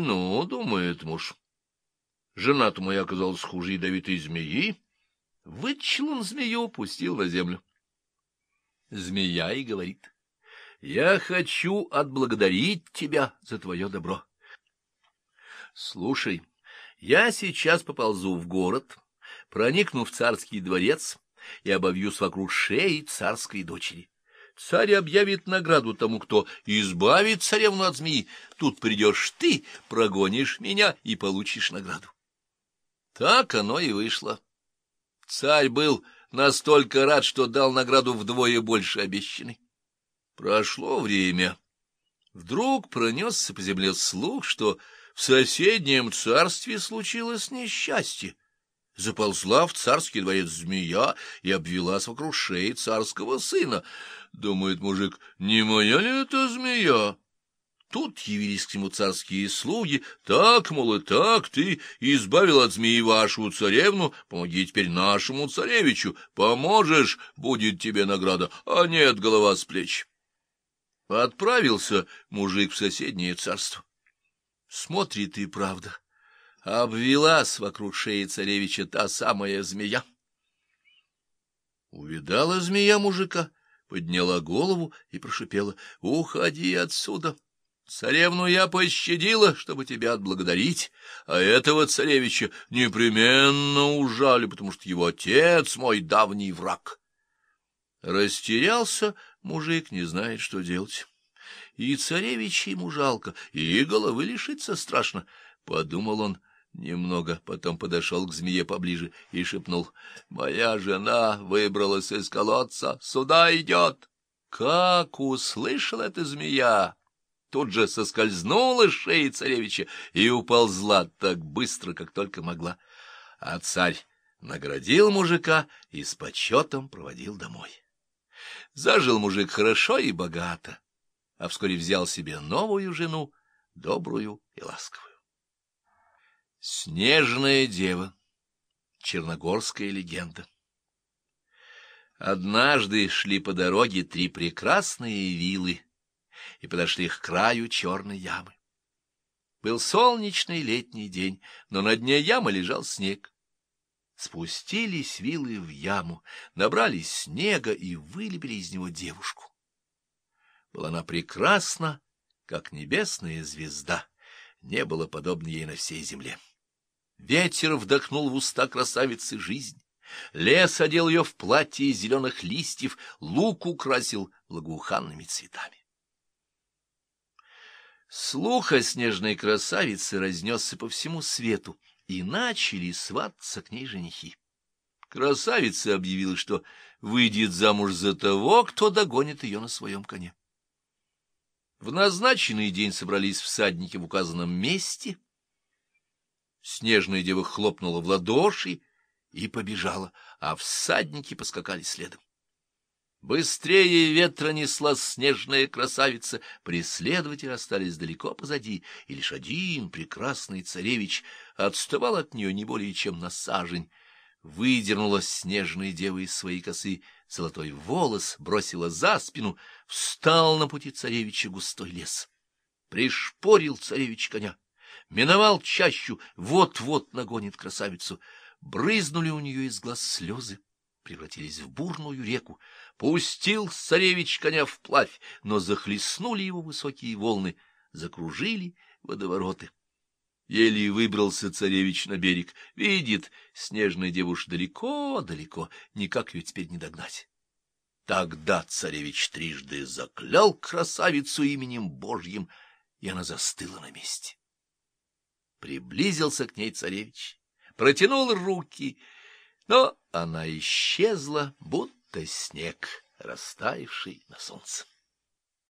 ну, — думает муж. Жена-то моя оказалась хуже ядовитой змеи. Вытащил он змею, пустил на землю. Змея и говорит, — я хочу отблагодарить тебя за твое добро. Слушай, я сейчас поползу в город, проникну в царский дворец и обовьюсь вокруг шеи царской дочери. Царь объявит награду тому, кто избавит царевну от змеи. Тут придешь ты, прогонишь меня и получишь награду. Так оно и вышло. Царь был настолько рад, что дал награду вдвое больше обещанной. Прошло время. Вдруг пронесся по земле слух, что в соседнем царстве случилось несчастье. Заползла в царский дворец змея и обвелась вокруг шеи царского сына. Думает мужик, не моя ли это змея? Тут явились к нему царские слуги. Так, мол, и так, ты избавил от змеи вашу царевну, помоги теперь нашему царевичу. Поможешь, будет тебе награда, а нет, голова с плеч. Отправился мужик в соседнее царство. Смотрит и правда. Обвелась вокруг шеи царевича та самая змея. Увидала змея мужика, подняла голову и прошипела, — Уходи отсюда! Царевну я пощадила, чтобы тебя отблагодарить, а этого царевича непременно ужалю, потому что его отец мой давний враг. Растерялся мужик, не знает, что делать. И царевича ему жалко, и головы лишиться страшно. Подумал он немного, потом подошел к змее поближе и шепнул. — Моя жена выбралась из колодца, сюда идет. Как услышала эта змея! Тут же соскользнула с шеи царевича и уползла так быстро, как только могла. А царь наградил мужика и с почетом проводил домой. Зажил мужик хорошо и богато а вскоре взял себе новую жену, добрую и ласковую. Снежная дева. Черногорская легенда. Однажды шли по дороге три прекрасные вилы и подошли к краю черной ямы. Был солнечный летний день, но на дне ямы лежал снег. Спустились вилы в яму, набрали снега и вылепили из него девушку. Была она прекрасна, как небесная звезда, не было подобно ей на всей земле. Ветер вдохнул в уста красавицы жизнь, лес одел ее в платье из зеленых листьев, лук украсил благоуханными цветами. Слух о снежной красавице разнесся по всему свету, и начали свататься к ней женихи. Красавица объявила, что выйдет замуж за того, кто догонит ее на своем коне. В назначенный день собрались всадники в указанном месте. Снежная дева хлопнула в ладоши и побежала, а всадники поскакали следом. Быстрее ветра несла снежная красавица, преследователи остались далеко позади, и лишь один прекрасный царевич отставал от нее не более чем на сажень. Выдернула снежная дева из своей косы золотой волос, бросила за спину, встал на пути царевича густой лес. Пришпорил царевич коня, миновал чащу, вот-вот нагонит красавицу. Брызнули у нее из глаз слезы, превратились в бурную реку. Пустил царевич коня вплавь, но захлестнули его высокие волны, закружили водовороты. Еле выбрался царевич на берег. Видит, снежная девушка далеко-далеко, никак ее теперь не догнать. Тогда царевич трижды заклял красавицу именем Божьим, и она застыла на месте. Приблизился к ней царевич, протянул руки, но она исчезла, будто снег, растаявший на солнце.